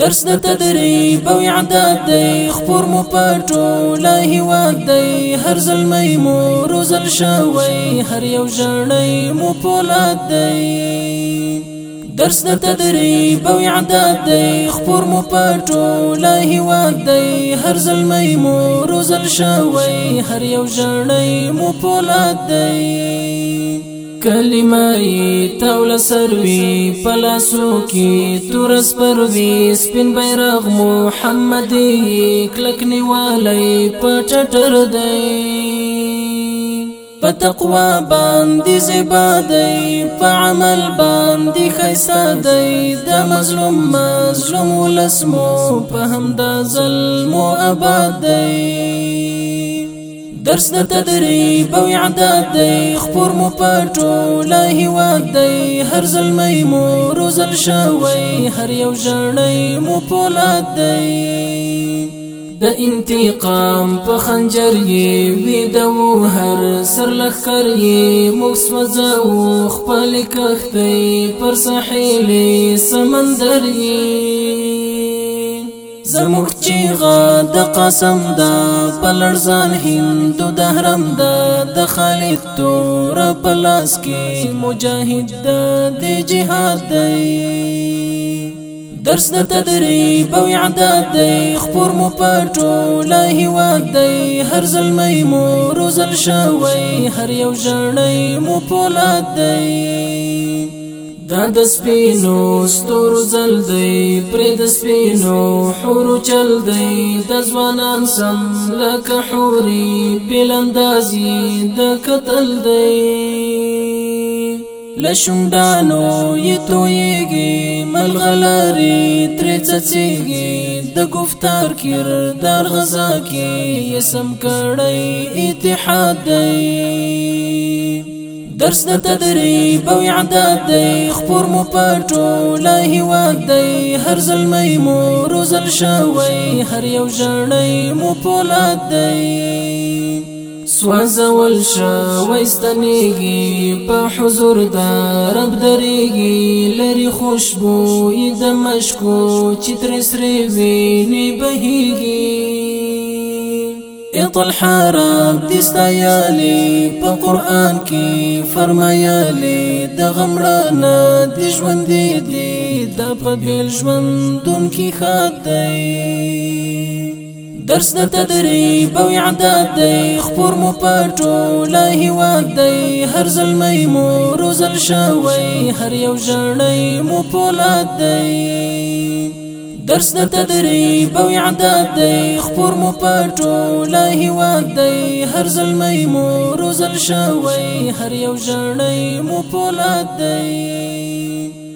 درس ده تدريب او اعداد دي خبور مباتو لا هواد دي هر ظلمي مو روز الشاوي هر یو ژړی مو بولاد دي درس ده تدريب او اعداد دي خبور مباتو لا هواد دي هر ظلمي مو روز الشاوي هر یو ژړی مو بولاد دي کلمه تاول سروي پلاسو کې تورس پروي سپین بیرغ محمدي کلکني والي پټټر دی پتقوا باندې زبادي په عمل باندې خیسادي د مظلوم مظلوم لسمو په همدا ظلم او آبادي درس د تدریب او عدد دی خبر مو پټو لا هیواد دی هر ظلمی مو روزل شوی هر یو ژړی مو پولاد دی د انتقام په خنجر یې ویدو هر سر لخر یې موس مزو خپل کښتۍ پر ساحل سمندر یې زموږ چیغه د قسم ده په لړزان هندو د حرم ده د خالد تور په لاس کې مجاهد ده د جهاد دی درس د تدریب او عداد دی خپور مو پټو لا هیواد دی هر ظلمی مو روزل شوی هر یو ژړی مو پولاد دی دا د سپینو ستور زل دی پر د سپینو حورو چل دی د ځوانان سم لکه حوري بلندازي د قتل دی لشمډانو یتویږي ملغلری تر چچیږي د گفتار کردار غزا کې یې سم کړی اتحاد دی درس د تدریب او عادت دی خپور مو پټو لا هیواد دی هر زلمی مو روزل شوی هر یو ژړی مو پولاد دی سوازول شوی ستنیږي په حضور د رب دریږي لري خوشبو د مشکو چې تر سره ویني بهیږي اطل حرام دستایالی په قران کې فرمایالی د غمړانا د ژوند دی د په بیل ژوندون کې خاطی درس د تدریب او اعداد دی خپور مو پټو لا هیواد دی هر زلمی مو روزل شوی هر یو ژړی مو پولاد دی درس د تدریب او اعداد دی خپور مو پټو لا هیواد دی هر ظلمي مو روزل شوی هر یو ژړی مو پولاد دی